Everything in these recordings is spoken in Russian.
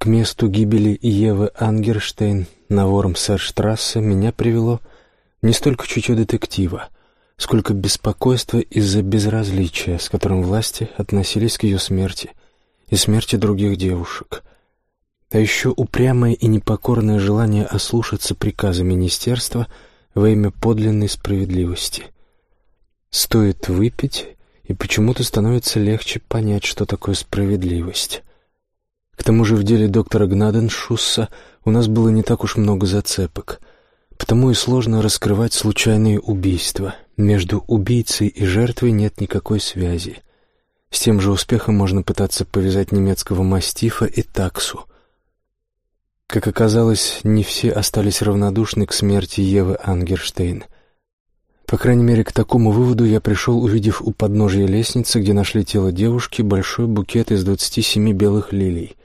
К месту гибели Евы Ангерштейн на Вормсерштрассе меня привело не столько чутье детектива, сколько беспокойства из-за безразличия, с которым власти относились к ее смерти и смерти других девушек. А еще упрямое и непокорное желание ослушаться приказа министерства во имя подлинной справедливости. Стоит выпить, и почему-то становится легче понять, что такое справедливость. К тому же в деле доктора Гнаденшусса у нас было не так уж много зацепок, потому и сложно раскрывать случайные убийства. Между убийцей и жертвой нет никакой связи. С тем же успехом можно пытаться повязать немецкого мастифа и таксу. Как оказалось, не все остались равнодушны к смерти Евы Ангерштейн. По крайней мере, к такому выводу я пришел, увидев у подножия лестницы, где нашли тело девушки, большой букет из двадцати семи белых лилий.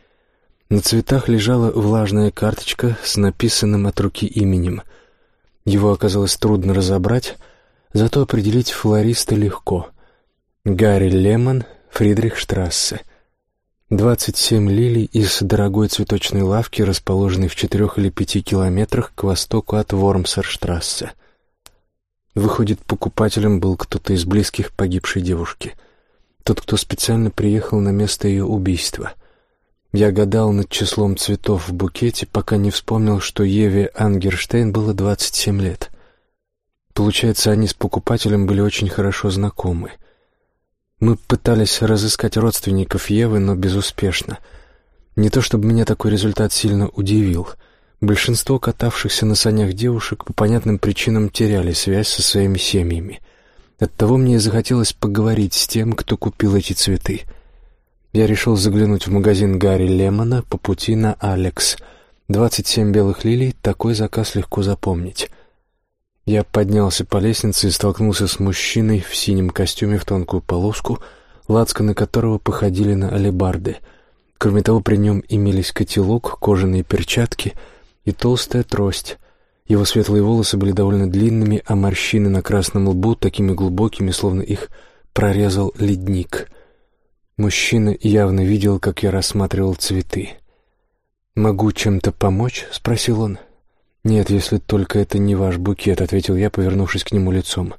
На цветах лежала влажная карточка с написанным от руки именем. Его оказалось трудно разобрать, зато определить флориста легко. Гарри Лемон, Фридрих Штрассе. Двадцать семь лилий из дорогой цветочной лавки, расположенной в четырех или пяти километрах к востоку от Вормсерштрассе. Выходит, покупателем был кто-то из близких погибшей девушки. Тот, кто специально приехал на место ее убийства — я гадал над числом цветов в букете, пока не вспомнил, что Еве Ангерштейн было 27 лет. Получается, они с покупателем были очень хорошо знакомы. Мы пытались разыскать родственников Евы, но безуспешно. Не то чтобы меня такой результат сильно удивил. Большинство катавшихся на санях девушек по понятным причинам теряли связь со своими семьями. Оттого мне и захотелось поговорить с тем, кто купил эти цветы — я решил заглянуть в магазин Гарри Лемона по пути на Алекс. Двадцать семь белых лилий, такой заказ легко запомнить. Я поднялся по лестнице и столкнулся с мужчиной в синем костюме в тонкую полоску, лацканы которого походили на алебарды. Кроме того, при нем имелись котелок, кожаные перчатки и толстая трость. Его светлые волосы были довольно длинными, а морщины на красном лбу такими глубокими, словно их прорезал ледник. Мужчина явно видел, как я рассматривал цветы. «Могу чем-то помочь?» — спросил он. «Нет, если только это не ваш букет», — ответил я, повернувшись к нему лицом.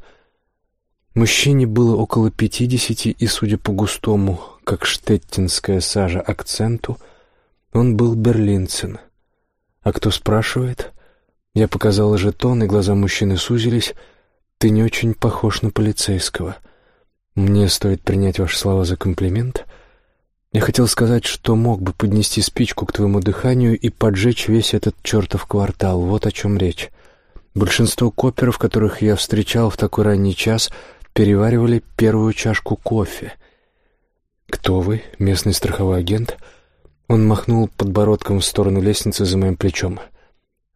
Мужчине было около пятидесяти, и, судя по густому, как штеттинская сажа, акценту, он был берлинцем. «А кто спрашивает?» Я показал жетон, и глаза мужчины сузились. «Ты не очень похож на полицейского». Мне стоит принять ваши слова за комплимент. Я хотел сказать, что мог бы поднести спичку к твоему дыханию и поджечь весь этот чертов квартал. Вот о чем речь. Большинство коперов, которых я встречал в такой ранний час, переваривали первую чашку кофе. «Кто вы? Местный страховой агент?» Он махнул подбородком в сторону лестницы за моим плечом.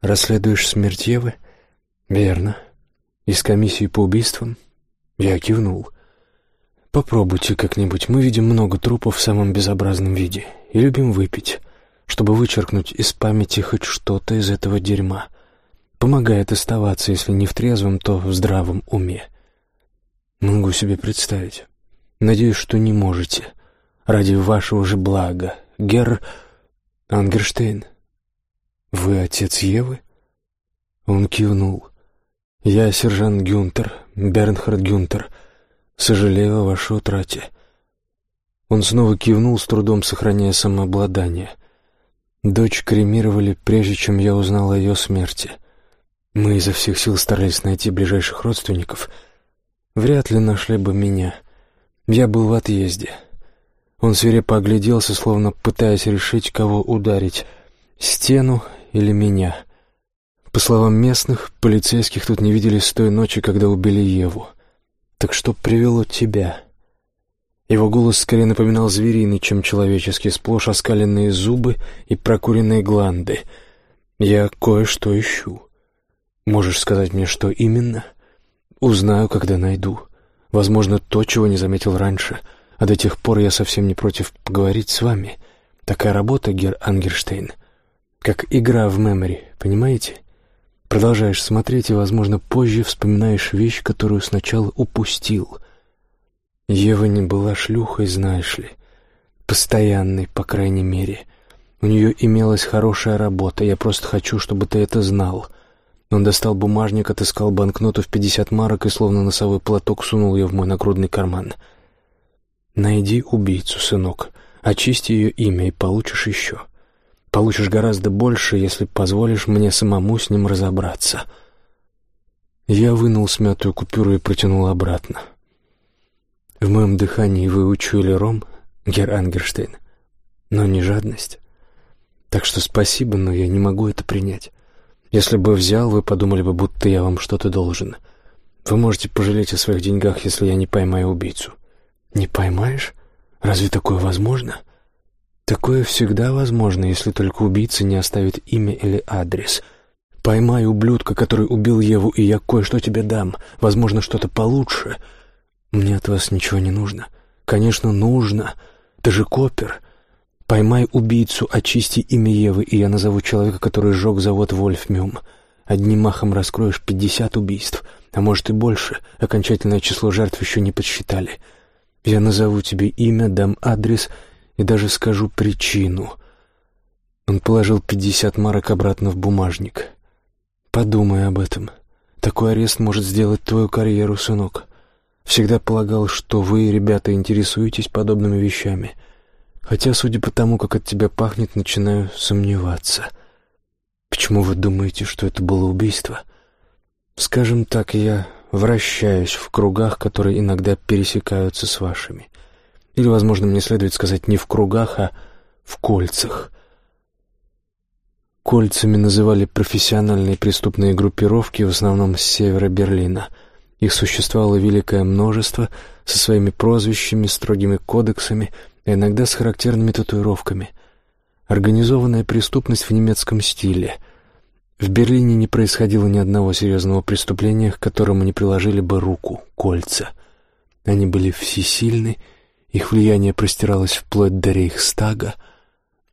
«Расследуешь смерть Евы?» «Верно. Из комиссии по убийствам?» Я кивнул. Попробуйте как-нибудь. Мы видим много трупов в самом безобразном виде и любим выпить, чтобы вычеркнуть из памяти хоть что-то из этого дерьма. Помогает оставаться, если не в трезвом, то в здравом уме. Могу себе представить. Надеюсь, что не можете. Ради вашего же блага. Герр Ангерштейн. Вы отец Евы? Он кивнул. Я сержант Гюнтер, Бернхард Гюнтер. Сожалею о вашей утрате». Он снова кивнул, с трудом сохраняя самообладание. Дочь кремировали, прежде чем я узнал о ее смерти. Мы изо всех сил старались найти ближайших родственников. Вряд ли нашли бы меня. Я был в отъезде. Он свирепо огляделся, словно пытаясь решить, кого ударить — стену или меня. По словам местных, полицейских тут не видели с той ночи, когда убили Еву. «Так что привело тебя?» Его голос скорее напоминал звериный, чем человеческий, сплошь оскаленные зубы и прокуренные гланды. «Я кое-что ищу. Можешь сказать мне, что именно?» «Узнаю, когда найду. Возможно, то, чего не заметил раньше. А до тех пор я совсем не против поговорить с вами. Такая работа, Гер Ангерштейн, как игра в мемори, понимаете?» Продолжаешь смотреть и, возможно, позже вспоминаешь вещь, которую сначала упустил. Ева не была шлюхой, знаешь ли. Постоянной, по крайней мере. У нее имелась хорошая работа, я просто хочу, чтобы ты это знал». Он достал бумажник, отыскал банкноту в пятьдесят марок и словно носовой платок сунул ее в мой нагрудный карман. «Найди убийцу, сынок, очисти ее имя и получишь еще. Получишь гораздо больше, если позволишь мне самому с ним разобраться». Я вынул смятую купюру и протянул обратно. В моем дыхании вы учуяли ром, Гер Ангерштейн, но не жадность. Так что спасибо, но я не могу это принять. Если бы взял, вы подумали бы, будто я вам что-то должен. Вы можете пожалеть о своих деньгах, если я не поймаю убийцу. Не поймаешь? Разве такое возможно? Такое всегда возможно, если только убийца не оставит имя или адрес. Поймай ублюдка, который убил Еву, и я кое-что тебе дам. Возможно, что-то получше. Мне от вас ничего не нужно. Конечно, нужно. Ты же копер. Поймай убийцу, очисти имя Евы, и я назову человека, который сжег завод Вольфмюм. Одним махом раскроешь пятьдесят убийств, а может и больше. Окончательное число жертв еще не подсчитали. Я назову тебе имя, дам адрес и даже скажу причину. Он положил пятьдесят марок обратно в бумажник. Подумай об этом. Такой арест может сделать твою карьеру, сынок. Всегда полагал, что вы, ребята, интересуетесь подобными вещами — Хотя, судя по тому, как от тебя пахнет, начинаю сомневаться. Почему вы думаете, что это было убийство? Скажем так, я вращаюсь в кругах, которые иногда пересекаются с вашими. Или, возможно, мне следует сказать не в кругах, а в кольцах. Кольцами называли профессиональные преступные группировки, в основном с севера Берлина. Их существовало великое множество со своими прозвищами, строгими кодексами — а иногда с характерными татуировками. Организованная преступность в немецком стиле. В Берлине не происходило ни одного серьезного преступления, к которому не приложили бы руку, кольца. Они были всесильны, их влияние простиралось вплоть до Рейхстага.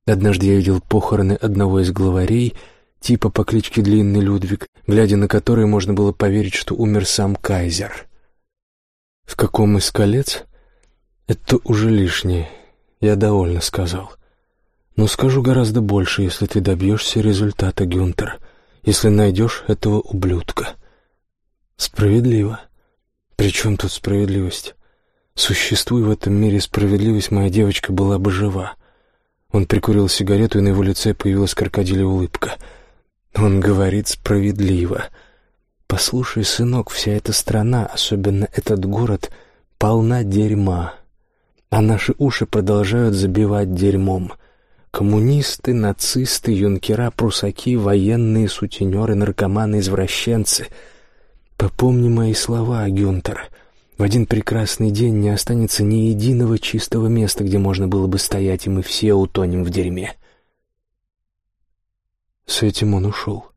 Однажды я видел похороны одного из главарей, типа по кличке Длинный Людвиг, глядя на который можно было поверить, что умер сам кайзер. В каком из колец? Это уже лишнее. Я довольно сказал. Но скажу гораздо больше, если ты добьешься результата, Гюнтер, если найдешь этого ублюдка. Справедливо. При чем тут справедливость? Существуя в этом мире справедливость, моя девочка была бы жива. Он прикурил сигарету, и на его лице появилась крокодилья улыбка. Он говорит справедливо. «Послушай, сынок, вся эта страна, особенно этот город, полна дерьма а наши уши продолжают забивать дерьмом. Коммунисты, нацисты, юнкера, прусаки, военные, сутенеры, наркоманы, извращенцы. Попомни мои слова, Гюнтер. В один прекрасный день не останется ни единого чистого места, где можно было бы стоять, и мы все утонем в дерьме. С этим он ушел.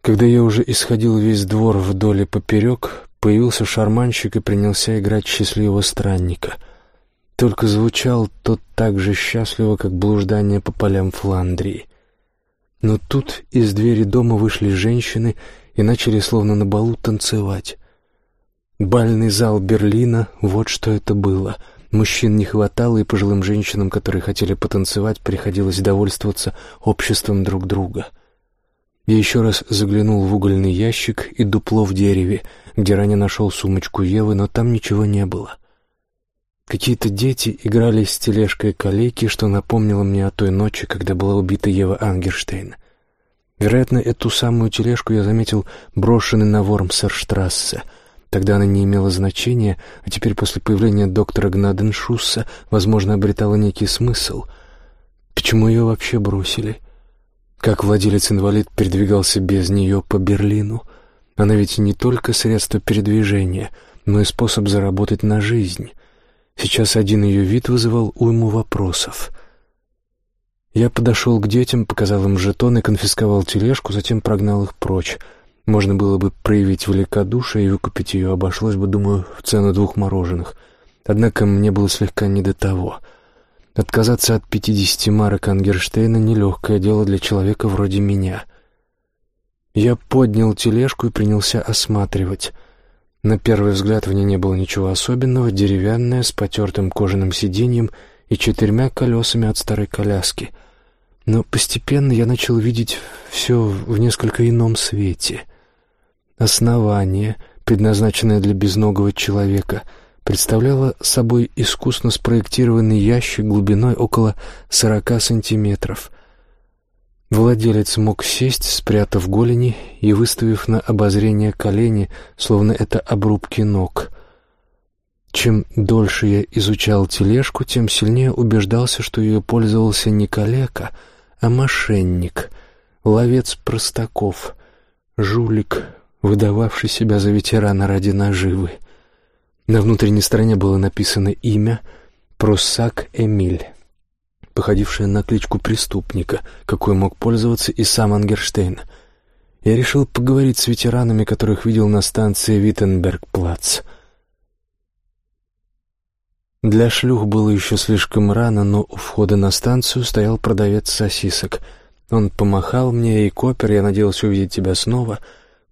Когда я уже исходил весь двор вдоль и поперек, Появился шарманщик и принялся играть счастливого странника. Только звучал тот так же счастливо, как блуждание по полям Фландрии. Но тут из двери дома вышли женщины и начали словно на балу танцевать. Бальный зал Берлина — вот что это было. Мужчин не хватало, и пожилым женщинам, которые хотели потанцевать, приходилось довольствоваться обществом друг друга — я еще раз заглянул в угольный ящик и дупло в дереве, где ранее нашел сумочку Евы, но там ничего не было. Какие-то дети играли с тележкой калеки, что напомнило мне о той ночи, когда была убита Ева Ангерштейн. Вероятно, эту самую тележку я заметил брошенной на Вормсерштрассе. Тогда она не имела значения, а теперь после появления доктора Гнаденшусса, возможно, обретала некий смысл. Почему ее вообще бросили? Как владелец-инвалид передвигался без нее по Берлину? Она ведь не только средство передвижения, но и способ заработать на жизнь. Сейчас один ее вид вызывал уйму вопросов. Я подошел к детям, показал им жетон и конфисковал тележку, затем прогнал их прочь. Можно было бы проявить великодушие и выкупить ее, обошлось бы, думаю, в цену двух мороженых. Однако мне было слегка не до того — Отказаться от пятидесяти марок Ангерштейна — нелегкое дело для человека вроде меня. Я поднял тележку и принялся осматривать. На первый взгляд в ней не было ничего особенного, деревянная, с потертым кожаным сиденьем и четырьмя колесами от старой коляски. Но постепенно я начал видеть все в несколько ином свете. Основание, предназначенное для безногого человека, представляло собой искусно спроектированный ящик глубиной около сорока сантиметров. Владелец мог сесть, спрятав голени и выставив на обозрение колени, словно это обрубки ног. Чем дольше я изучал тележку, тем сильнее убеждался, что ее пользовался не калека, а мошенник, ловец простаков, жулик, выдававший себя за ветерана ради наживы. На внутренней стороне было написано имя Прусак Эмиль, походившее на кличку преступника, какой мог пользоваться и сам Ангерштейн. Я решил поговорить с ветеранами, которых видел на станции Виттенберг-Плац — для шлюх было еще слишком рано, но у входа на станцию стоял продавец сосисок. Он помахал мне, и Копер, я надеялся увидеть тебя снова.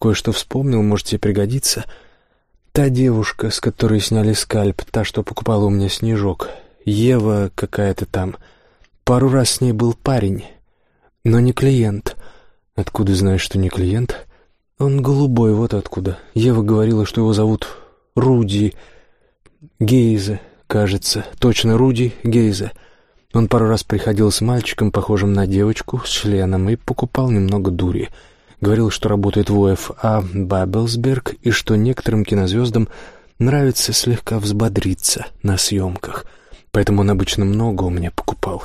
Кое-что вспомнил, может, тебе пригодится. Та девушка, с которой сняли скальп, та, что покупала у меня снежок. Ева какая-то там. Пару раз с ней был парень, но не клиент. Откуда знаешь, что не клиент? Он голубой, вот откуда. Ева говорила, что его зовут Руди Гейзе кажется, точно Руди Гейзе. Он пару раз приходил с мальчиком, похожим на девочку, с членом, и покупал немного дури. Говорил, что работает в УФА Бабелсберг и что некоторым кинозвездам нравится слегка взбодриться на съемках. Поэтому он обычно много у меня покупал.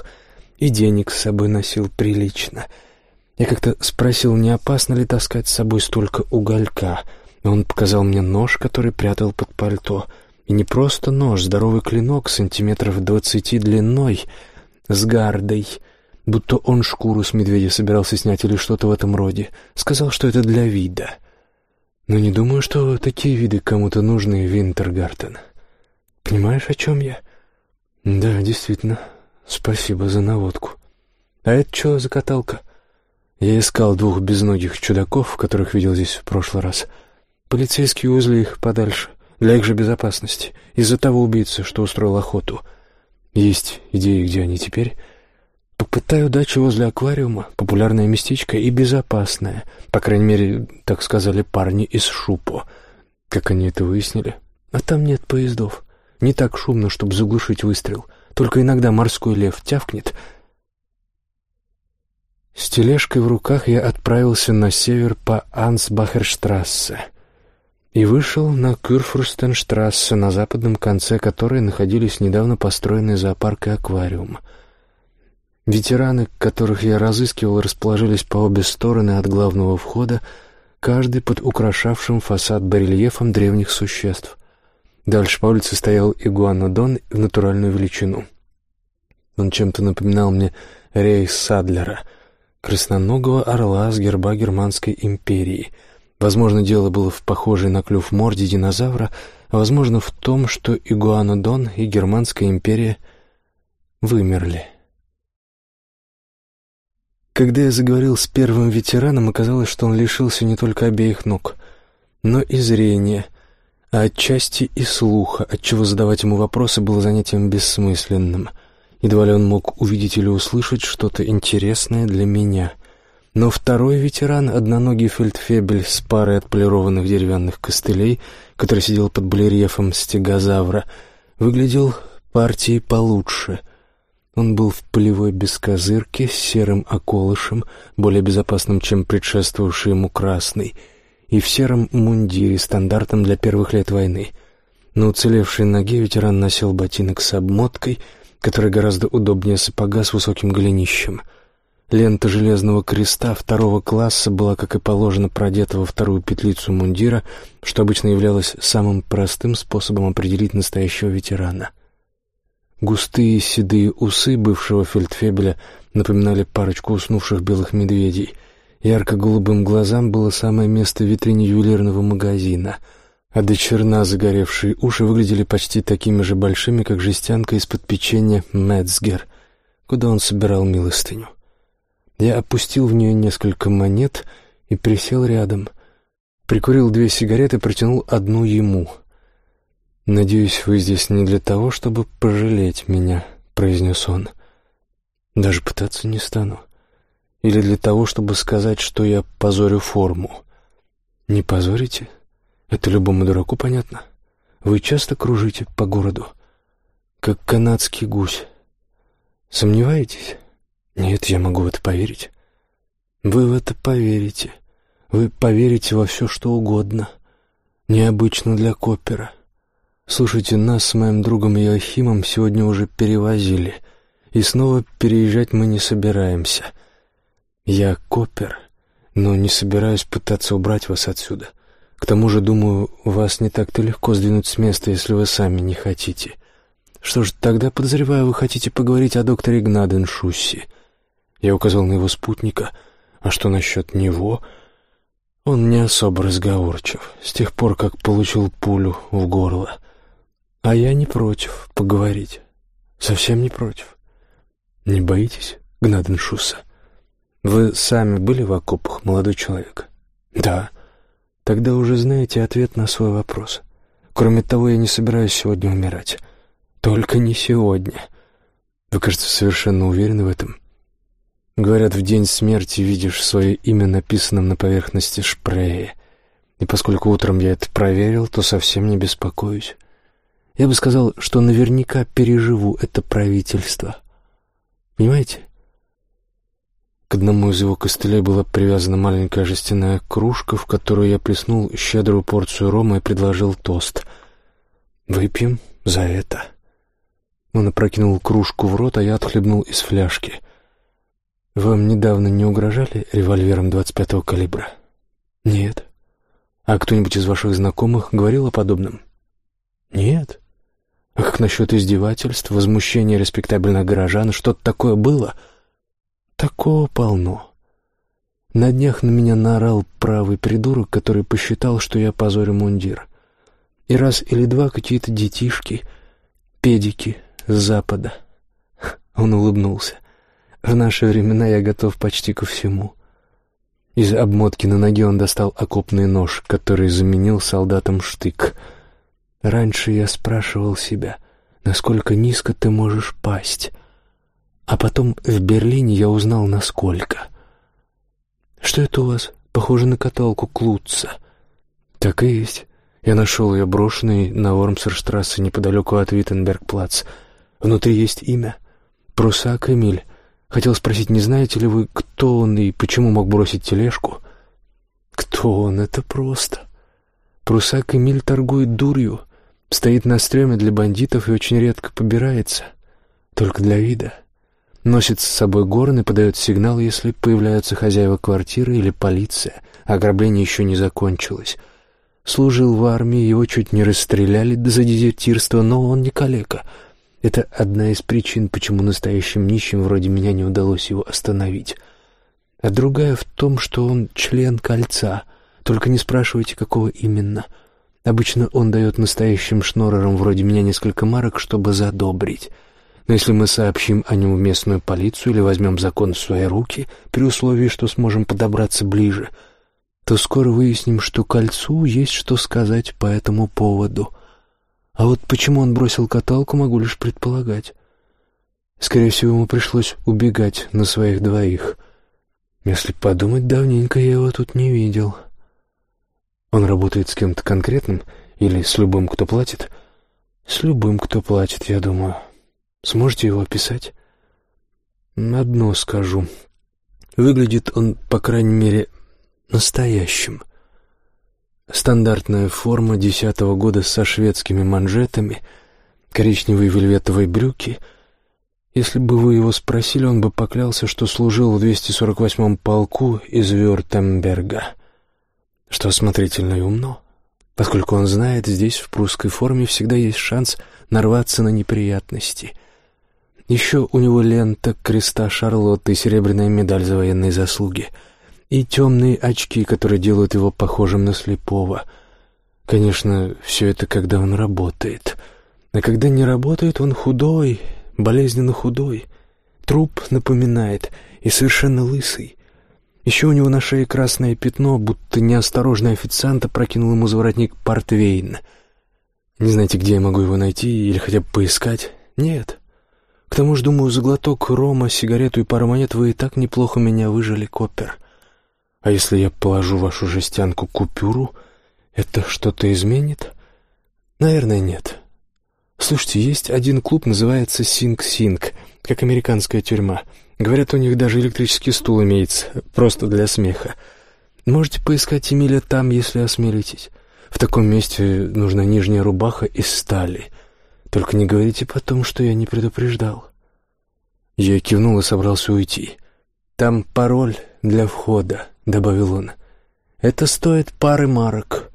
И денег с собой носил прилично. Я как-то спросил, не опасно ли таскать с собой столько уголька. Он показал мне нож, который прятал под пальто — и не просто нож, здоровый клинок сантиметров двадцати длиной, с гардой, будто он шкуру с медведя собирался снять или что-то в этом роде. Сказал, что это для вида. Но не думаю, что такие виды кому-то нужны, Винтергартен. Понимаешь, о чем я? Да, действительно. Спасибо за наводку. А это что за каталка? Я искал двух безногих чудаков, которых видел здесь в прошлый раз. Полицейские увезли их подальше для их же безопасности, из-за того убийцы, что устроил охоту. Есть идеи, где они теперь? Попытаю удачи возле аквариума, популярное местечко и безопасное. По крайней мере, так сказали парни из Шупо. Как они это выяснили? А там нет поездов. Не так шумно, чтобы заглушить выстрел. Только иногда морской лев тявкнет. С тележкой в руках я отправился на север по Ансбахерштрассе — и вышел на Кюрфурстенштрассе, на западном конце которой находились недавно построенные зоопарк и аквариум. Ветераны, которых я разыскивал, расположились по обе стороны от главного входа, каждый под украшавшим фасад барельефом древних существ. Дальше по улице стоял игуанодон в натуральную величину. Он чем-то напоминал мне рейс Садлера, красноногого орла с герба Германской империи — Возможно, дело было в похожей на клюв морде динозавра, а возможно в том, что Игуанодон и Германская империя вымерли. Когда я заговорил с первым ветераном, оказалось, что он лишился не только обеих ног, но и зрения, а отчасти и слуха, отчего задавать ему вопросы было занятием бессмысленным. Едва ли он мог увидеть или услышать что-то интересное для меня. Но второй ветеран, одноногий фельдфебель с парой отполированных деревянных костылей, который сидел под барельефом стегозавра, выглядел партией получше. Он был в полевой бескозырке с серым околышем, более безопасным, чем предшествовавший ему красный, и в сером мундире, стандартом для первых лет войны. На уцелевшей ноге ветеран носил ботинок с обмоткой, который гораздо удобнее сапога с высоким голенищем — Лента железного креста второго класса была, как и положено, продета во вторую петлицу мундира, что обычно являлось самым простым способом определить настоящего ветерана. Густые седые усы бывшего фельдфебеля напоминали парочку уснувших белых медведей. Ярко-голубым глазам было самое место в витрине ювелирного магазина, а до черна загоревшие уши выглядели почти такими же большими, как жестянка из-под печенья Мецгер, куда он собирал милостыню. Я опустил в нее несколько монет и присел рядом. Прикурил две сигареты и протянул одну ему. «Надеюсь, вы здесь не для того, чтобы пожалеть меня», — произнес он. «Даже пытаться не стану. Или для того, чтобы сказать, что я позорю форму. Не позорите? Это любому дураку понятно. Вы часто кружите по городу, как канадский гусь. Сомневаетесь? Нет, я могу в это поверить. Вы в это поверите. Вы поверите во все, что угодно. Необычно для Копера. Слушайте, нас с моим другом Иохимом сегодня уже перевозили, и снова переезжать мы не собираемся. Я Копер, но не собираюсь пытаться убрать вас отсюда. К тому же, думаю, вас не так-то легко сдвинуть с места, если вы сами не хотите. Что ж, тогда, подозреваю, вы хотите поговорить о докторе Гнаденшуссе. Я указал на его спутника. А что насчет него? Он не особо разговорчив, с тех пор, как получил пулю в горло. А я не против поговорить. Совсем не против. Не боитесь, Гнаденшусса? Вы сами были в окопах, молодой человек? Да. Тогда уже знаете ответ на свой вопрос. Кроме того, я не собираюсь сегодня умирать. Только не сегодня. Вы, кажется, совершенно уверены в этом. Говорят, в день смерти видишь свое имя написанным на поверхности шпрея. И поскольку утром я это проверил, то совсем не беспокоюсь. Я бы сказал, что наверняка переживу это правительство. Понимаете? К одному из его костылей была привязана маленькая жестяная кружка, в которую я плеснул щедрую порцию рома и предложил тост. «Выпьем за это». Он опрокинул кружку в рот, а я отхлебнул из фляжки. «Вам недавно не угрожали револьвером 25-го калибра?» «Нет». «А кто-нибудь из ваших знакомых говорил о подобном?» «Нет». «А как насчет издевательств, возмущения респектабельных горожан? Что-то такое было?» «Такого полно». На днях на меня наорал правый придурок, который посчитал, что я позорю мундир. И раз или два какие-то детишки, педики, с запада. Он улыбнулся. В наши времена я готов почти ко всему. Из обмотки на ноге он достал окопный нож, который заменил солдатам штык. Раньше я спрашивал себя, насколько низко ты можешь пасть. А потом в Берлине я узнал, насколько. Что это у вас? Похоже на каталку Клутца. Так и есть. Я нашел ее брошенной на Вормсерштрассе неподалеку от Виттенбергплац. Внутри есть имя. Прусак Эмиль. Хотел спросить, не знаете ли вы, кто он и почему мог бросить тележку? Кто он? Это просто. Прусак Эмиль торгует дурью. Стоит на стреме для бандитов и очень редко побирается. Только для вида. Носит с собой горн и подает сигнал, если появляются хозяева квартиры или полиция. Ограбление еще не закончилось. Служил в армии, его чуть не расстреляли за дезертирство, но он не калека — это одна из причин, почему настоящим нищим вроде меня не удалось его остановить. А другая в том, что он член кольца. Только не спрашивайте, какого именно. Обычно он дает настоящим шнорерам вроде меня несколько марок, чтобы задобрить. Но если мы сообщим о нем в местную полицию или возьмем закон в свои руки, при условии, что сможем подобраться ближе, то скоро выясним, что кольцу есть что сказать по этому поводу — а вот почему он бросил каталку, могу лишь предполагать. Скорее всего, ему пришлось убегать на своих двоих. Если подумать, давненько я его тут не видел. Он работает с кем-то конкретным или с любым, кто платит? С любым, кто платит, я думаю. Сможете его описать? Одно скажу. Выглядит он, по крайней мере, настоящим. Стандартная форма десятого года со шведскими манжетами, коричневые вельветовые брюки. Если бы вы его спросили, он бы поклялся, что служил в 248-м полку из Вюртемберга. Что осмотрительно и умно, поскольку он знает, здесь в прусской форме всегда есть шанс нарваться на неприятности. Еще у него лента креста Шарлотты и серебряная медаль за военные заслуги — и темные очки, которые делают его похожим на слепого. Конечно, все это когда он работает. А когда не работает, он худой, болезненно худой. Труп напоминает и совершенно лысый. Еще у него на шее красное пятно, будто неосторожный официант опрокинул ему за воротник портвейн. Не знаете, где я могу его найти или хотя бы поискать? Нет. К тому же, думаю, за глоток рома, сигарету и пару монет вы и так неплохо меня выжили, Коппер. А если я положу вашу жестянку купюру, это что-то изменит? Наверное, нет. Слушайте, есть один клуб, называется «Синг-Синг», как американская тюрьма. Говорят, у них даже электрический стул имеется, просто для смеха. Можете поискать Эмиля там, если осмелитесь. В таком месте нужна нижняя рубаха из стали. Только не говорите потом, что я не предупреждал. Я кивнул и собрался уйти. «Там пароль для входа», — добавил он. «Это стоит пары марок».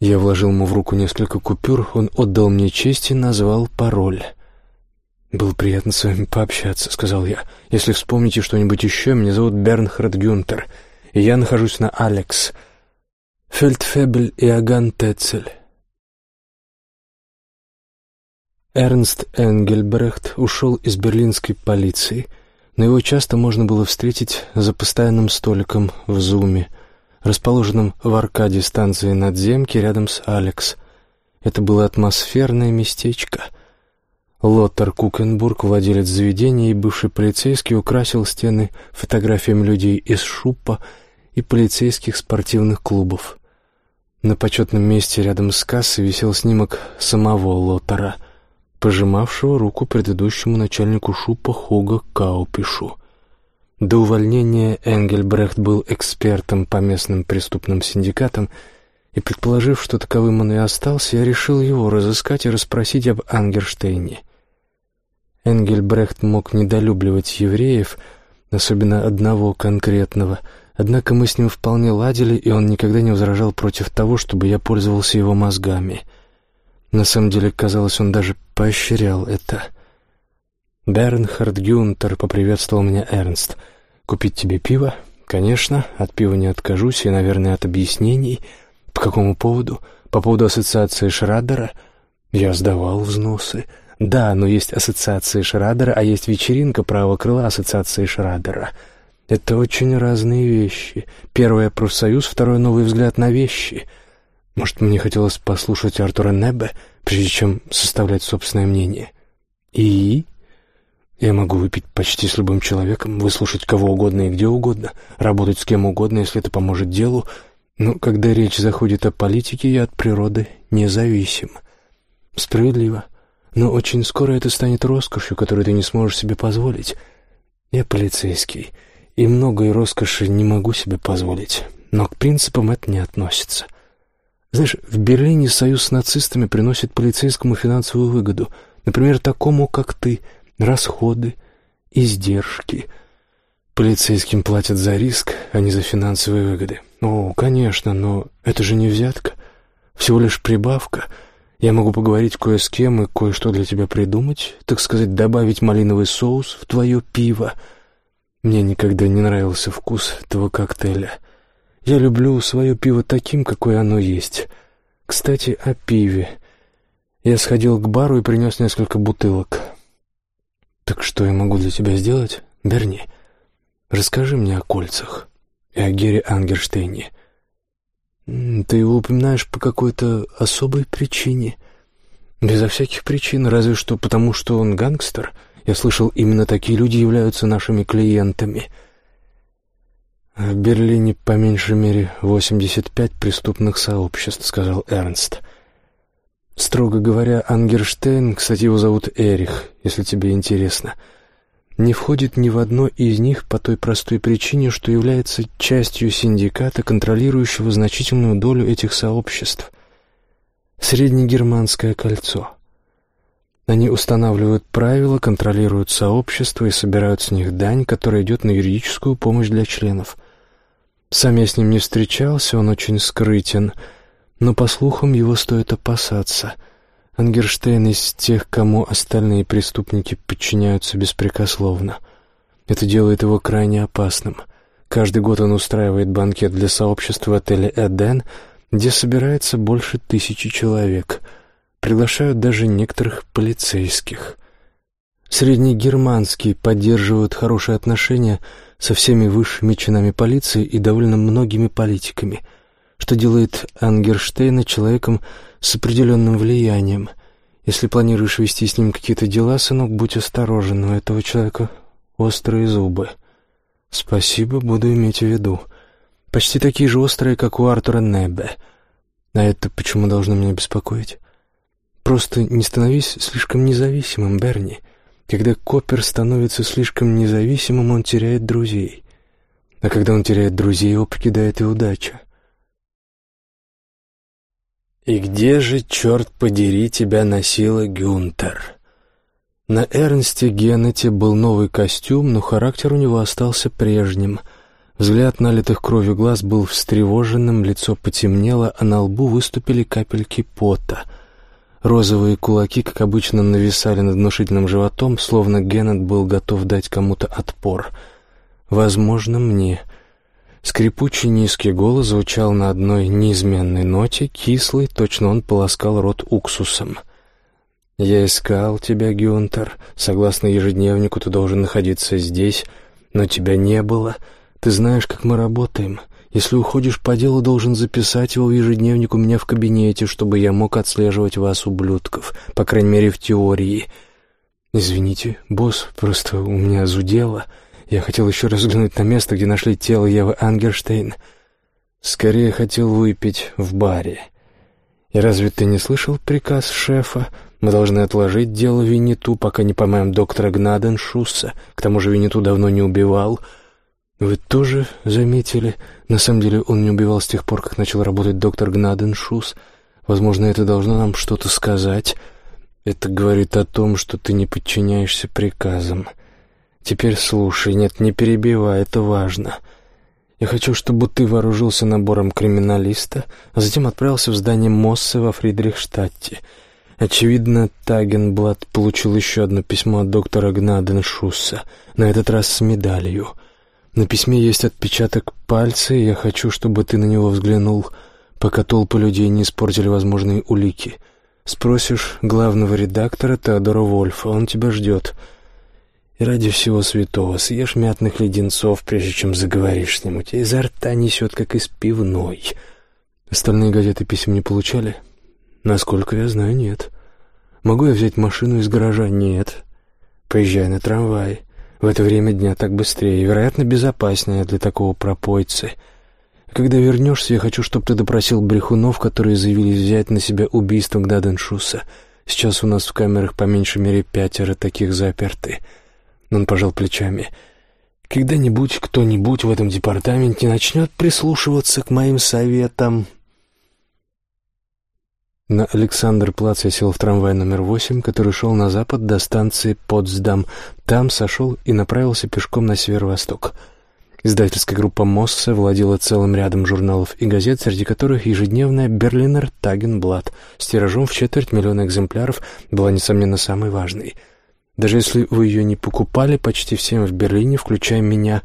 Я вложил ему в руку несколько купюр, он отдал мне честь и назвал пароль. «Было приятно с вами пообщаться», — сказал я. «Если вспомните что-нибудь еще, меня зовут Бернхард Гюнтер, и я нахожусь на Алекс. Фельдфебель и Аган Тецель». Эрнст Энгельбрехт ушел из берлинской полиции, но его часто можно было встретить за постоянным столиком в Зуме, расположенном в аркаде станции надземки рядом с Алекс. Это было атмосферное местечко — Лоттер Кукенбург, владелец заведения и бывший полицейский, украсил стены фотографиями людей из Шуппа и полицейских спортивных клубов. На почетном месте рядом с кассой висел снимок самого Лоттера, пожимавшего руку предыдущему начальнику Шупа Хуга Каупишу. До увольнения Энгельбрехт был экспертом по местным преступным синдикатам, и, предположив, что таковым он и остался, я решил его разыскать и расспросить об Ангерштейне. Энгельбрехт мог недолюбливать евреев, особенно одного конкретного, однако мы с ним вполне ладили, и он никогда не возражал против того, чтобы я пользовался его мозгами. На самом деле, казалось, он даже поощрял это. «Бернхард Гюнтер», — поприветствовал меня Эрнст. «Купить тебе пиво?» «Конечно, от пива не откажусь, и, наверное, от объяснений. По какому поводу? По поводу ассоциации Шрадера?» «Я сдавал взносы». Да, но есть ассоциация Шрадера, а есть вечеринка правого крыла ассоциации Шрадера. Это очень разные вещи. Первое — профсоюз, второе — новый взгляд на вещи. Может, мне хотелось послушать Артура Небе, прежде чем составлять собственное мнение. И... Я могу выпить почти с любым человеком, выслушать кого угодно и где угодно, работать с кем угодно, если это поможет делу, но когда речь заходит о политике, я от природы независим. Справедливо. Но очень скоро это станет роскошью, которую ты не сможешь себе позволить. Я полицейский, и многое роскоши не могу себе позволить, но к принципам это не относится. Знаешь, в Берлине союз с нацистами приносит полицейскому финансовую выгоду, например, такому, как ты, расходы, издержки. Полицейским платят за риск, а не за финансовые выгоды. О, конечно, но это же не взятка, всего лишь прибавка — я могу поговорить кое с кем и кое-что для тебя придумать, так сказать, добавить малиновый соус в твое пиво. Мне никогда не нравился вкус этого коктейля. Я люблю свое пиво таким, какое оно есть. Кстати, о пиве. Я сходил к бару и принес несколько бутылок. Так что я могу для тебя сделать, Берни? Расскажи мне о кольцах и о Гере Ангерштейне. «Ты его упоминаешь по какой-то особой причине?» «Безо всяких причин, разве что потому, что он гангстер. Я слышал, именно такие люди являются нашими клиентами». «В Берлине по меньшей мере 85 преступных сообществ», — сказал Эрнст. «Строго говоря, Ангерштейн, кстати, его зовут Эрих, если тебе интересно» не входит ни в одно из них по той простой причине, что является частью синдиката, контролирующего значительную долю этих сообществ. Среднегерманское кольцо. Они устанавливают правила, контролируют сообщества и собирают с них дань, которая идет на юридическую помощь для членов. Сам я с ним не встречался, он очень скрытен, но, по слухам, его стоит опасаться — Ангерштейн из тех, кому остальные преступники подчиняются беспрекословно. Это делает его крайне опасным. Каждый год он устраивает банкет для сообщества в отеле «Эден», где собирается больше тысячи человек. Приглашают даже некоторых полицейских. Среднегерманские поддерживают хорошие отношения со всеми высшими чинами полиции и довольно многими политиками, что делает Ангерштейна человеком с определенным влиянием, Если планируешь вести с ним какие-то дела, сынок, будь осторожен, у этого человека острые зубы. Спасибо, буду иметь в виду. Почти такие же острые, как у Артура Небе. А это почему должно меня беспокоить? Просто не становись слишком независимым, Берни. Когда Коппер становится слишком независимым, он теряет друзей. А когда он теряет друзей, его покидает и удача. «И где же, черт подери, тебя носила Гюнтер?» На Эрнсте Геннете был новый костюм, но характер у него остался прежним. Взгляд налитых кровью глаз был встревоженным, лицо потемнело, а на лбу выступили капельки пота. Розовые кулаки, как обычно, нависали над внушительным животом, словно Геннет был готов дать кому-то отпор. «Возможно, мне». Скрипучий низкий голос звучал на одной неизменной ноте, кислый, точно он полоскал рот уксусом. «Я искал тебя, Гюнтер. Согласно ежедневнику, ты должен находиться здесь, но тебя не было. Ты знаешь, как мы работаем. Если уходишь по делу, должен записать его в ежедневник у меня в кабинете, чтобы я мог отслеживать вас, ублюдков, по крайней мере, в теории. Извините, босс, просто у меня зудело». Я хотел еще раз взглянуть на место, где нашли тело Евы Ангерштейн. Скорее хотел выпить в баре. И разве ты не слышал приказ шефа? Мы должны отложить дело Винниту, пока не поймаем доктора Гнаденшусса. К тому же Винниту давно не убивал. Вы тоже заметили? На самом деле он не убивал с тех пор, как начал работать доктор Гнаденшус. Возможно, это должно нам что-то сказать. Это говорит о том, что ты не подчиняешься приказам. Теперь слушай, нет, не перебивай, это важно. Я хочу, чтобы ты вооружился набором криминалиста, а затем отправился в здание Моссе во Фридрихштадте. Очевидно, Тагенблат получил еще одно письмо от доктора Гнаденшусса, на этот раз с медалью. На письме есть отпечаток пальца, и я хочу, чтобы ты на него взглянул, пока толпы людей не испортили возможные улики. Спросишь главного редактора Теодора Вольфа, он тебя ждет». И ради всего святого съешь мятных леденцов, прежде чем заговоришь с ним. У тебя изо рта несет, как из пивной. Остальные газеты писем не получали? Насколько я знаю, нет. Могу я взять машину из гаража? Нет. Поезжай на трамвай. В это время дня так быстрее и, вероятно, безопаснее для такого пропойцы. когда вернешься, я хочу, чтобы ты допросил брехунов, которые заявились взять на себя убийство Гдаденшуса. Сейчас у нас в камерах по меньшей мере пятеро таких заперты. Он пожал плечами. «Когда-нибудь кто-нибудь в этом департаменте начнет прислушиваться к моим советам». На Александр-Плац я сел в трамвай номер восемь, который шел на запад до станции Потсдам. Там сошел и направился пешком на северо-восток. Издательская группа «Моссе» владела целым рядом журналов и газет, среди которых ежедневная «Берлинер Тагенблат» с тиражом в четверть миллиона экземпляров была, несомненно, самой важной — даже если вы ее не покупали, почти всем в Берлине, включая меня,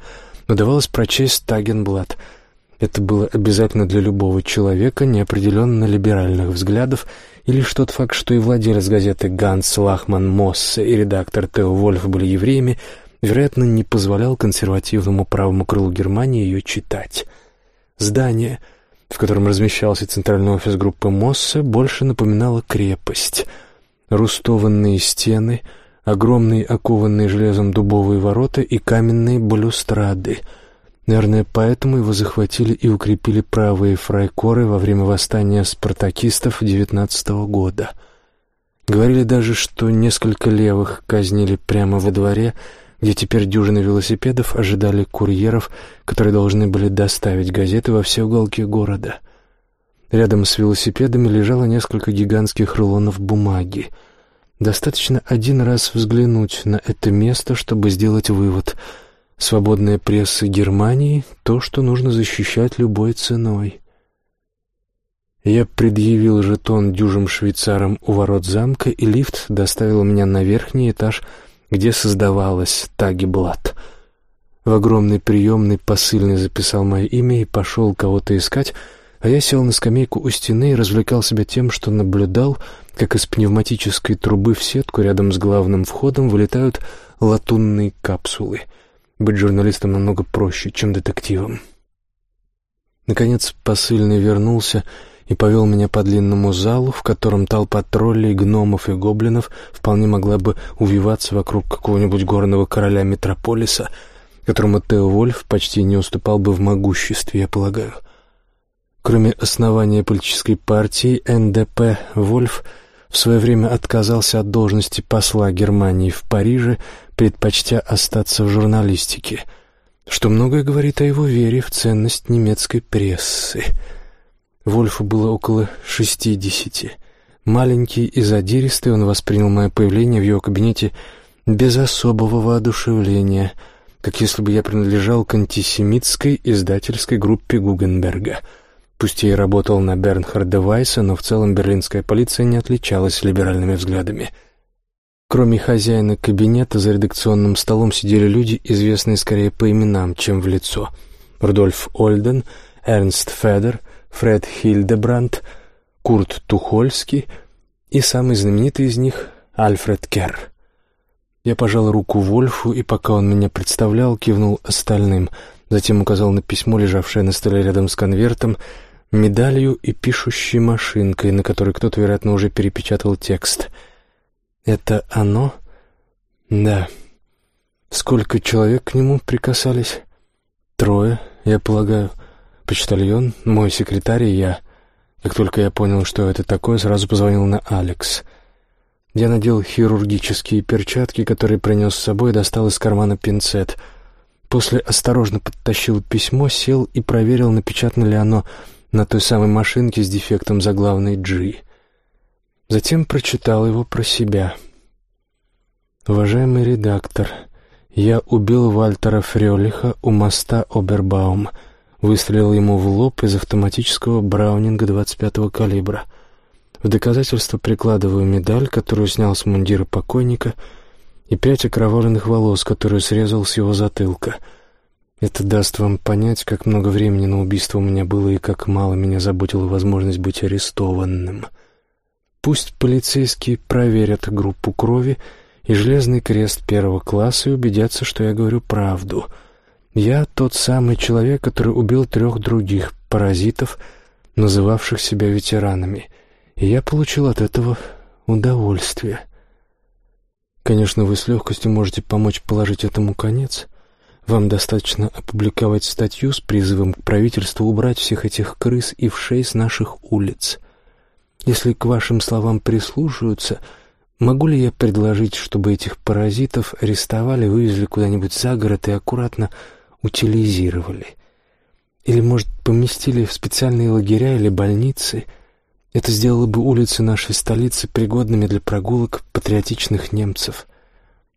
удавалось прочесть «Тагенблат». Это было обязательно для любого человека неопределенно либеральных взглядов, и лишь тот факт, что и владелец газеты Ганс Лахман Моссе и редактор Тео Вольф были евреями, вероятно, не позволял консервативному правому крылу Германии ее читать. Здание, в котором размещался центральный офис группы Моссе, больше напоминало крепость. Рустованные стены — огромные окованные железом дубовые ворота и каменные балюстрады. Наверное, поэтому его захватили и укрепили правые фрайкоры во время восстания спартакистов девятнадцатого года. Говорили даже, что несколько левых казнили прямо во дворе, где теперь дюжины велосипедов ожидали курьеров, которые должны были доставить газеты во все уголки города. Рядом с велосипедами лежало несколько гигантских рулонов бумаги — Достаточно один раз взглянуть на это место, чтобы сделать вывод. Свободная пресса Германии — то, что нужно защищать любой ценой. Я предъявил жетон дюжим швейцарам у ворот замка, и лифт доставил меня на верхний этаж, где создавалась Тагиблат. В огромной приемной посыльный записал мое имя и пошел кого-то искать, а я сел на скамейку у стены и развлекал себя тем, что наблюдал — как из пневматической трубы в сетку рядом с главным входом вылетают латунные капсулы. Быть журналистом намного проще, чем детективом. Наконец посыльный вернулся и повел меня по длинному залу, в котором толпа троллей, гномов и гоблинов вполне могла бы увиваться вокруг какого-нибудь горного короля метрополиса, которому Тео Вольф почти не уступал бы в могуществе, я полагаю. Кроме основания политической партии НДП, Вольф в свое время отказался от должности посла Германии в Париже, предпочтя остаться в журналистике, что многое говорит о его вере в ценность немецкой прессы — Вольфу было около шестидесяти. Маленький и задиристый, он воспринял мое появление в его кабинете без особого воодушевления, как если бы я принадлежал к антисемитской издательской группе Гугенберга. Пусть я и работал на Бернхарда Вайса, но в целом берлинская полиция не отличалась либеральными взглядами. Кроме хозяина кабинета, за редакционным столом сидели люди, известные скорее по именам, чем в лицо. Рудольф Ольден, Эрнст Федер — Фред Хильдебрандт, Курт Тухольский и самый знаменитый из них — Альфред Керр. Я пожал руку Вольфу, и пока он меня представлял, кивнул остальным, затем указал на письмо, лежавшее на столе рядом с конвертом, медалью и пишущей машинкой, на которой кто-то, вероятно, уже перепечатал текст. «Это оно?» «Да». «Сколько человек к нему прикасались?» «Трое, я полагаю». Почтальон, мой секретарь и я. Как только я понял, что это такое, сразу позвонил на Алекс. Я надел хирургические перчатки, которые принес с собой, и достал из кармана пинцет. После осторожно подтащил письмо, сел и проверил, напечатано ли оно на той самой машинке с дефектом заглавной «G». Затем прочитал его про себя. «Уважаемый редактор, я убил Вальтера Фрёлиха у моста Обербаум» выстрелил ему в лоб из автоматического браунинга 25-го калибра. В доказательство прикладываю медаль, которую снял с мундира покойника, и пять окровавленных волос, которые срезал с его затылка. Это даст вам понять, как много времени на убийство у меня было и как мало меня заботила возможность быть арестованным. Пусть полицейские проверят группу крови и железный крест первого класса и убедятся, что я говорю правду — я тот самый человек, который убил трех других паразитов, называвших себя ветеранами, и я получил от этого удовольствие. Конечно, вы с легкостью можете помочь положить этому конец. Вам достаточно опубликовать статью с призывом к правительству убрать всех этих крыс и вшей с наших улиц. Если к вашим словам прислушаются, могу ли я предложить, чтобы этих паразитов арестовали, вывезли куда-нибудь за город и аккуратно утилизировали. Или, может, поместили в специальные лагеря или больницы. Это сделало бы улицы нашей столицы пригодными для прогулок патриотичных немцев.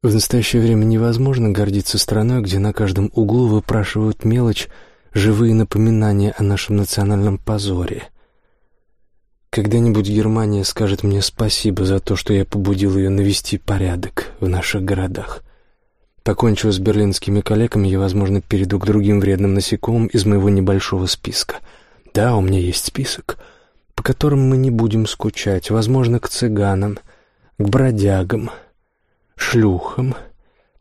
В настоящее время невозможно гордиться страной, где на каждом углу выпрашивают мелочь, живые напоминания о нашем национальном позоре. Когда-нибудь Германия скажет мне спасибо за то, что я побудил ее навести порядок в наших городах. Покончив с берлинскими коллегами, я, возможно, перейду к другим вредным насекомым из моего небольшого списка. Да, у меня есть список, по которым мы не будем скучать. Возможно, к цыганам, к бродягам, шлюхам,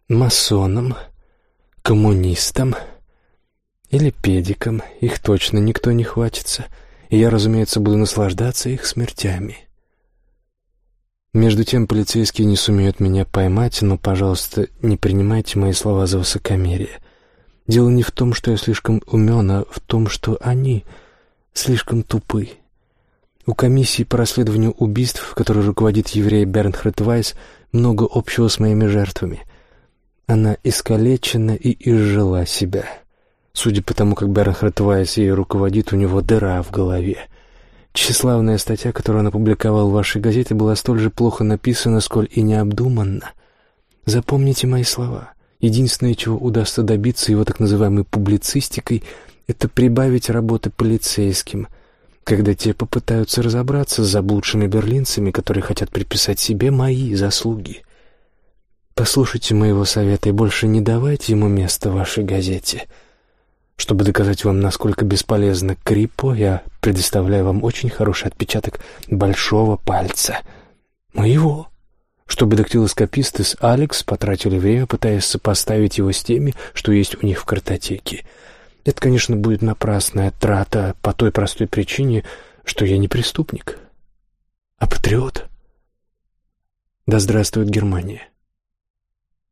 масонам, коммунистам или педикам. Их точно никто не хватится, и я, разумеется, буду наслаждаться их смертями. Между тем полицейские не сумеют меня поймать, но, пожалуйста, не принимайте мои слова за высокомерие. Дело не в том, что я слишком умен, а в том, что они слишком тупы. У комиссии по расследованию убийств, которой руководит еврей Бернхард Вайс, много общего с моими жертвами. Она искалечена и изжила себя. Судя по тому, как Бернхард Вайс ей руководит, у него дыра в голове. Тщеславная статья, которую он опубликовал в вашей газете, была столь же плохо написана, сколь и необдуманна. Запомните мои слова. Единственное, чего удастся добиться его так называемой публицистикой, это прибавить работы полицейским, когда те попытаются разобраться с заблудшими берлинцами, которые хотят приписать себе мои заслуги. Послушайте моего совета и больше не давайте ему места в вашей газете — чтобы доказать вам, насколько бесполезно крипо, я предоставляю вам очень хороший отпечаток большого пальца. Моего. Чтобы дактилоскописты с Алекс потратили время, пытаясь сопоставить его с теми, что есть у них в картотеке. Это, конечно, будет напрасная трата по той простой причине, что я не преступник, а патриот. Да здравствует Германия.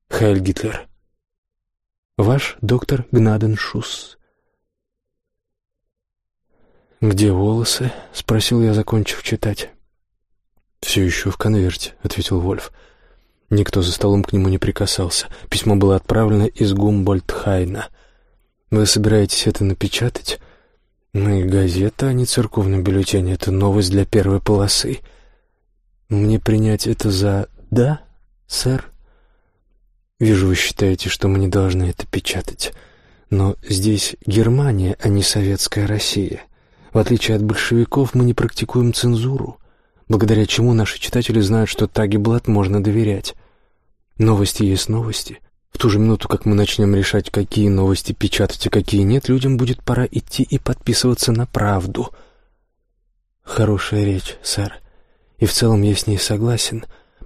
Хайль Гитлер. Ваш доктор Гнаден Шусс. «Где волосы?» — спросил я, закончив читать. «Все еще в конверте», — ответил Вольф. Никто за столом к нему не прикасался. Письмо было отправлено из Гумбольдхайна. «Вы собираетесь это напечатать?» «Мы газета, а не церковный бюллетень. Это новость для первой полосы». «Мне принять это за «да», сэр?» «Вижу, вы считаете, что мы не должны это печатать. Но здесь Германия, а не Советская Россия. В отличие от большевиков, мы не практикуем цензуру, благодаря чему наши читатели знают, что Тагиблат можно доверять. Новости есть новости. В ту же минуту, как мы начнем решать, какие новости печатать, а какие нет, людям будет пора идти и подписываться на правду. Хорошая речь, сэр. И в целом я с ней согласен.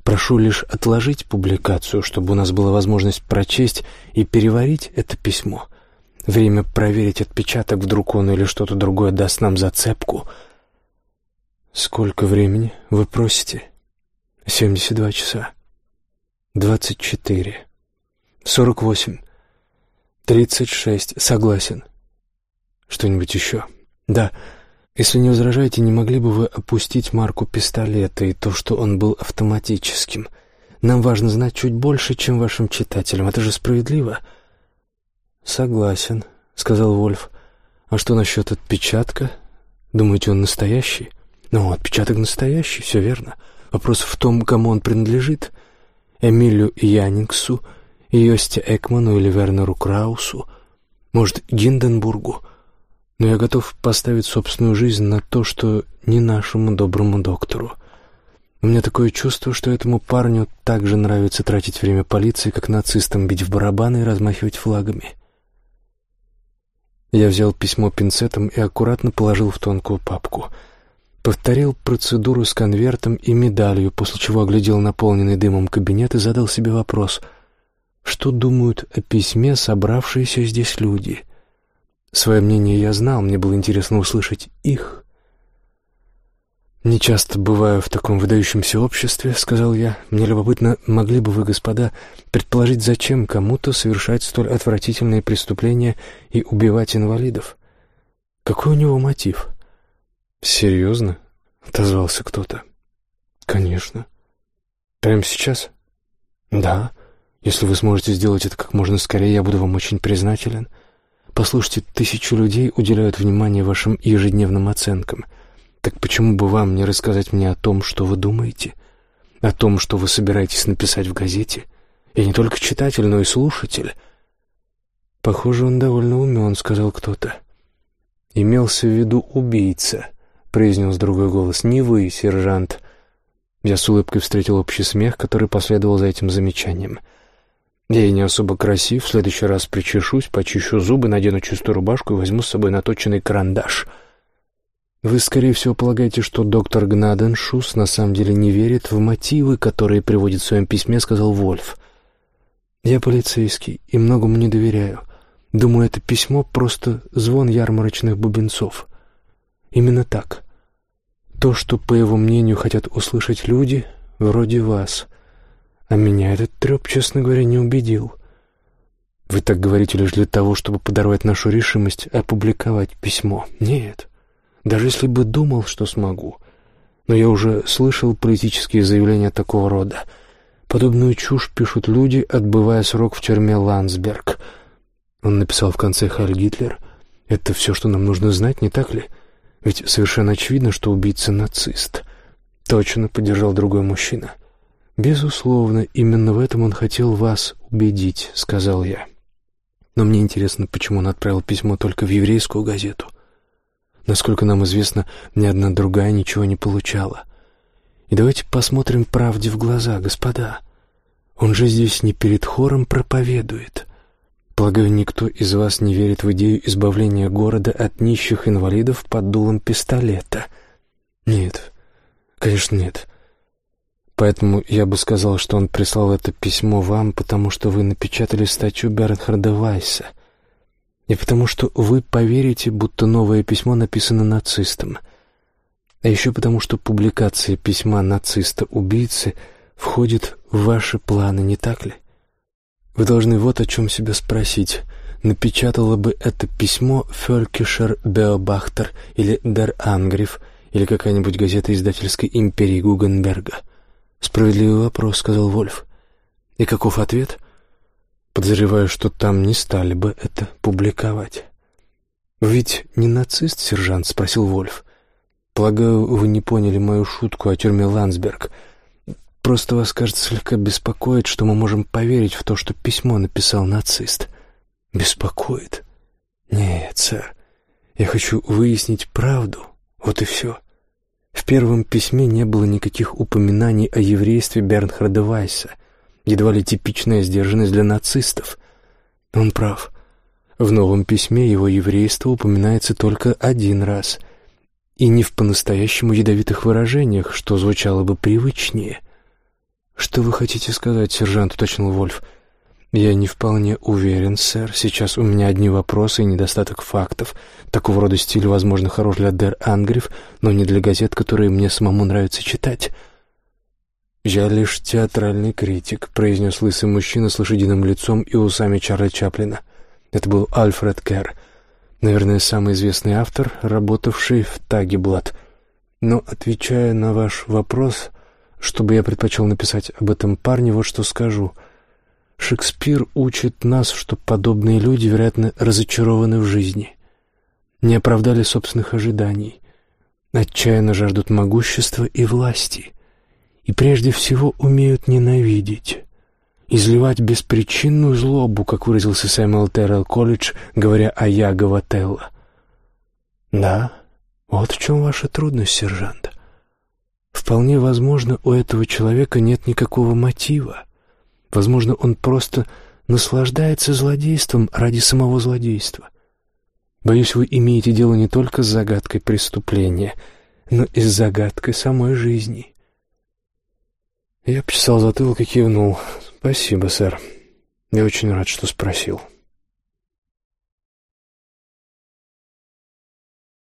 Прошу лишь отложить публикацию, чтобы у нас была возможность прочесть и переварить это письмо — Время проверить отпечаток, вдруг он или что-то другое даст нам зацепку. Сколько времени, вы просите? Семьдесят два часа. Двадцать четыре. Сорок восемь. Тридцать шесть. Согласен. Что-нибудь еще? Да. Если не возражаете, не могли бы вы опустить марку пистолета и то, что он был автоматическим? Нам важно знать чуть больше, чем вашим читателям. Это же справедливо. — «Согласен», — сказал Вольф. «А что насчет отпечатка? Думаете, он настоящий?» «Ну, отпечаток настоящий, все верно. Вопрос в том, кому он принадлежит. Эмилю Янингсу, Йосте Экману или Вернеру Краусу, может, Гинденбургу. Но я готов поставить собственную жизнь на то, что не нашему доброму доктору. У меня такое чувство, что этому парню так же нравится тратить время полиции, как нацистам бить в барабаны и размахивать флагами». Я взял письмо пинцетом и аккуратно положил в тонкую папку. Повторил процедуру с конвертом и медалью, после чего оглядел наполненный дымом кабинет и задал себе вопрос, что думают о письме собравшиеся здесь люди. Свое мнение я знал, мне было интересно услышать их. «Не часто бываю в таком выдающемся обществе», — сказал я. «Мне любопытно, могли бы вы, господа, предположить, зачем кому-то совершать столь отвратительные преступления и убивать инвалидов? Какой у него мотив?» «Серьезно?» — отозвался кто-то. «Конечно». «Прямо сейчас?» «Да. Если вы сможете сделать это как можно скорее, я буду вам очень признателен. Послушайте, тысячу людей уделяют внимание вашим ежедневным оценкам». Так почему бы вам не рассказать мне о том, что вы думаете? О том, что вы собираетесь написать в газете? Я не только читатель, но и слушатель. Похоже, он довольно умен, сказал кто-то. Имелся в виду убийца, произнес другой голос. Не вы, сержант. Я с улыбкой встретил общий смех, который последовал за этим замечанием. Я и не особо красив, в следующий раз причешусь, почищу зубы, надену чистую рубашку и возьму с собой наточенный карандаш — вы, скорее всего, полагаете, что доктор Гнаденшус на самом деле не верит в мотивы, которые приводит в своем письме, сказал Вольф. Я полицейский и многому не доверяю. Думаю, это письмо просто звон ярмарочных бубенцов. Именно так. То, что, по его мнению, хотят услышать люди, вроде вас. А меня этот треп, честно говоря, не убедил. Вы так говорите лишь для того, чтобы подорвать нашу решимость опубликовать письмо. Нет даже если бы думал, что смогу. Но я уже слышал политические заявления такого рода. Подобную чушь пишут люди, отбывая срок в тюрьме Ландсберг. Он написал в конце «Хайль Гитлер». Это все, что нам нужно знать, не так ли? Ведь совершенно очевидно, что убийца нацист. Точно, поддержал другой мужчина. Безусловно, именно в этом он хотел вас убедить, сказал я. Но мне интересно, почему он отправил письмо только в еврейскую газету. Насколько нам известно, ни одна другая ничего не получала. И давайте посмотрим правде в глаза, господа. Он же здесь не перед хором проповедует. Полагаю, никто из вас не верит в идею избавления города от нищих инвалидов под дулом пистолета. Нет, конечно, нет. Поэтому я бы сказал, что он прислал это письмо вам, потому что вы напечатали статью Бернхарда Вайса — и потому что вы поверите, будто новое письмо написано нацистом. А еще потому, что публикация письма нациста-убийцы входит в ваши планы, не так ли? Вы должны вот о чем себя спросить. Напечатало бы это письмо «Фелькишер Беобахтер» или «Дер Ангриф» или какая-нибудь газета издательской империи Гугенберга? Справедливый вопрос, сказал Вольф. И каков ответ? Подозреваю, что там не стали бы это публиковать. «Вы ведь не нацист, сержант?» — спросил Вольф. Полагаю, вы не поняли мою шутку о тюрьме Ландсберг. Просто вас, кажется, слегка беспокоит, что мы можем поверить в то, что письмо написал нацист. Беспокоит? Нет, сэр. Я хочу выяснить правду. Вот и все. В первом письме не было никаких упоминаний о еврействе Бернхарда Вайса. Едва ли типичная сдержанность для нацистов. Он прав. В новом письме его еврейство упоминается только один раз — и не в по-настоящему ядовитых выражениях, что звучало бы привычнее. «Что вы хотите сказать, сержант?» — уточнил Вольф. «Я не вполне уверен, сэр. Сейчас у меня одни вопросы и недостаток фактов. Такого рода стиль, возможно, хорош для Дер Ангриф, но не для газет, которые мне самому нравится читать». «Я лишь театральный критик», — произнес лысый мужчина с лошадиным лицом и усами Чарли Чаплина. Это был Альфред Керр. Наверное, самый известный автор, работавший в Тагеблат. Но, отвечая на ваш вопрос, чтобы я предпочел написать об этом парне, вот что скажу. Шекспир учит нас, что подобные люди, вероятно, разочарованы в жизни, не оправдали собственных ожиданий, отчаянно жаждут могущества и власти, и прежде всего умеют ненавидеть изливать беспричинную злобу, как выразился Сэмюэл Террелл Колледж, говоря о Яго Телла. Да, вот в чем ваша трудность, сержант. Вполне возможно, у этого человека нет никакого мотива. Возможно, он просто наслаждается злодейством ради самого злодейства. Боюсь, вы имеете дело не только с загадкой преступления, но и с загадкой самой жизни. Я почесал затылок и кивнул. «Спасибо, сэр. Я очень рад, что спросил».